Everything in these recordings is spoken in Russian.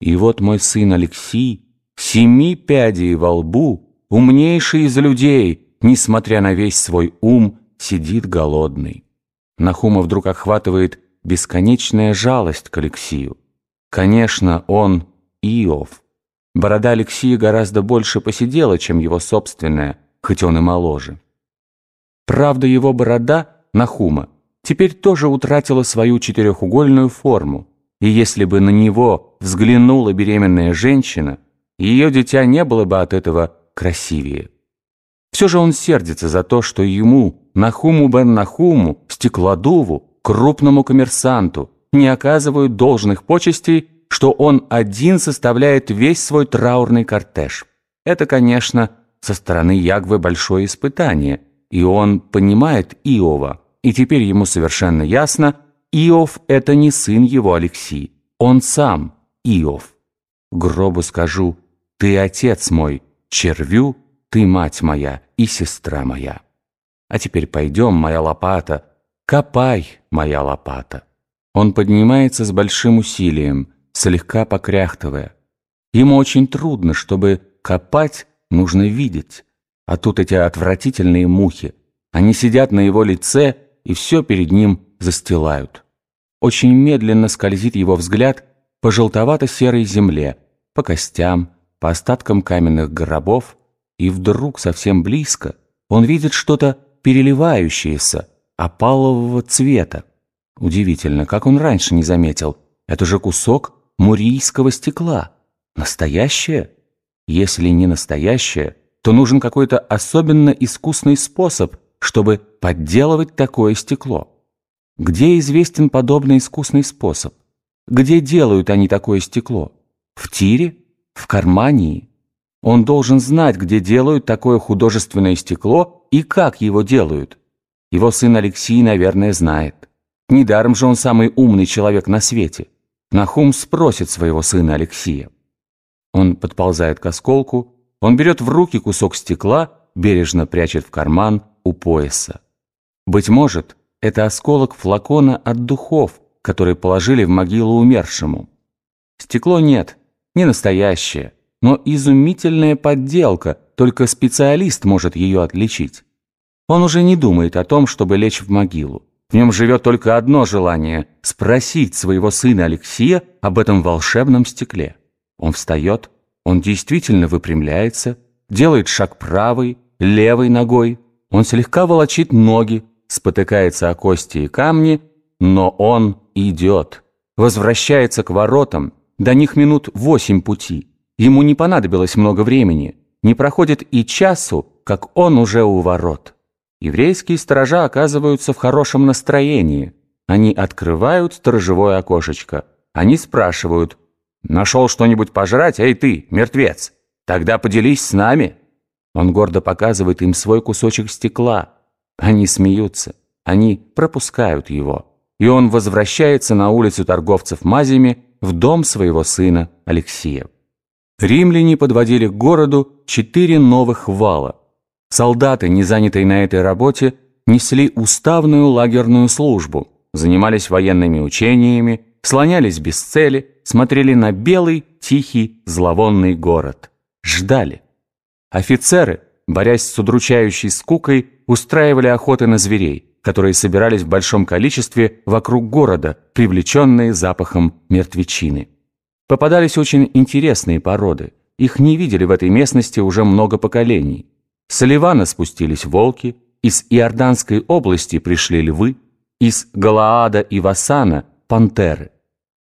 И вот мой сын Алексей, семи пядей во лбу, умнейший из людей, несмотря на весь свой ум, сидит голодный. Нахума вдруг охватывает бесконечная жалость к Алексию. Конечно, он Иов. Борода Алексея гораздо больше посидела, чем его собственная, хоть он и моложе. Правда, его борода, Нахума, теперь тоже утратила свою четырехугольную форму, и если бы на него взглянула беременная женщина, ее дитя не было бы от этого красивее. Все же он сердится за то, что ему, Нахуму бен Нахуму, стеклодуву, крупному коммерсанту, не оказывают должных почестей, что он один составляет весь свой траурный кортеж. Это, конечно, со стороны Ягвы большое испытание, и он понимает Иова, и теперь ему совершенно ясно, Иов – это не сын его Алексей, он сам Иов. Гробу скажу, ты отец мой, червю, ты мать моя и сестра моя. А теперь пойдем, моя лопата, копай, моя лопата. Он поднимается с большим усилием, слегка покряхтывая. Ему очень трудно, чтобы копать, нужно видеть. А тут эти отвратительные мухи. Они сидят на его лице и все перед ним застилают. Очень медленно скользит его взгляд по желтовато-серой земле, по костям, по остаткам каменных гробов, и вдруг совсем близко он видит что-то переливающееся, опалового цвета. Удивительно, как он раньше не заметил. Это же кусок мурийского стекла. Настоящее? Если не настоящее, то нужен какой-то особенно искусный способ, чтобы подделывать такое стекло. Где известен подобный искусный способ? Где делают они такое стекло? В тире? В кармании? Он должен знать, где делают такое художественное стекло и как его делают. Его сын Алексей, наверное, знает. Недаром же он самый умный человек на свете. Нахум спросит своего сына Алексея. Он подползает к осколку, он берет в руки кусок стекла, бережно прячет в карман у пояса. Быть может, это осколок флакона от духов, который положили в могилу умершему. Стекло нет, не настоящее, но изумительная подделка, только специалист может ее отличить. Он уже не думает о том, чтобы лечь в могилу. В нем живет только одно желание – спросить своего сына Алексея об этом волшебном стекле. Он встает, он действительно выпрямляется, делает шаг правой, левой ногой, он слегка волочит ноги, спотыкается о кости и камни, но он идет, возвращается к воротам, до них минут восемь пути. Ему не понадобилось много времени, не проходит и часу, как он уже у ворот. Еврейские сторожа оказываются в хорошем настроении. Они открывают сторожевое окошечко. Они спрашивают, «Нашел что-нибудь пожрать? Эй ты, мертвец! Тогда поделись с нами!» Он гордо показывает им свой кусочек стекла – они смеются, они пропускают его, и он возвращается на улицу торговцев мазями в дом своего сына Алексея. Римляне подводили к городу четыре новых вала. Солдаты, не занятые на этой работе, несли уставную лагерную службу, занимались военными учениями, слонялись без цели, смотрели на белый, тихий, зловонный город. Ждали. Офицеры, борясь с удручающей скукой, устраивали охоты на зверей, которые собирались в большом количестве вокруг города, привлеченные запахом мертвечины. Попадались очень интересные породы. Их не видели в этой местности уже много поколений. С Ливана спустились волки, из Иорданской области пришли львы, из Галаада и Васана – пантеры.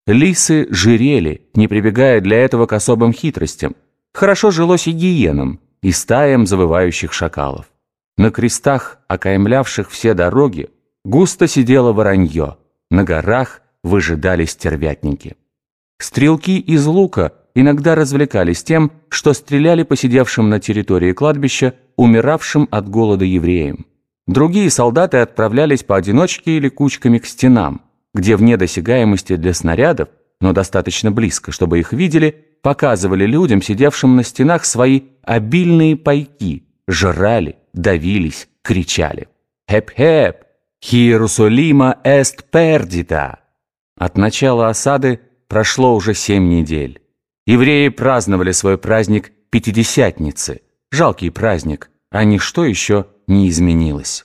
Лисы жирели, не прибегая для этого к особым хитростям. Хорошо жилось и гиенам, и стаям завывающих шакалов. На крестах, окаймлявших все дороги, густо сидело воронье, на горах выжидали стервятники. Стрелки из лука иногда развлекались тем, что стреляли по сидевшим на территории кладбища умиравшим от голода евреям. Другие солдаты отправлялись поодиночке или кучками к стенам, где вне досягаемости для снарядов, но достаточно близко, чтобы их видели, показывали людям, сидевшим на стенах, свои обильные пайки, жрали, давились, кричали. «Хеп-хеп! Хиерусалима эст пердита!» От начала осады прошло уже семь недель. Евреи праздновали свой праздник Пятидесятницы. Жалкий праздник, а ничто еще не изменилось.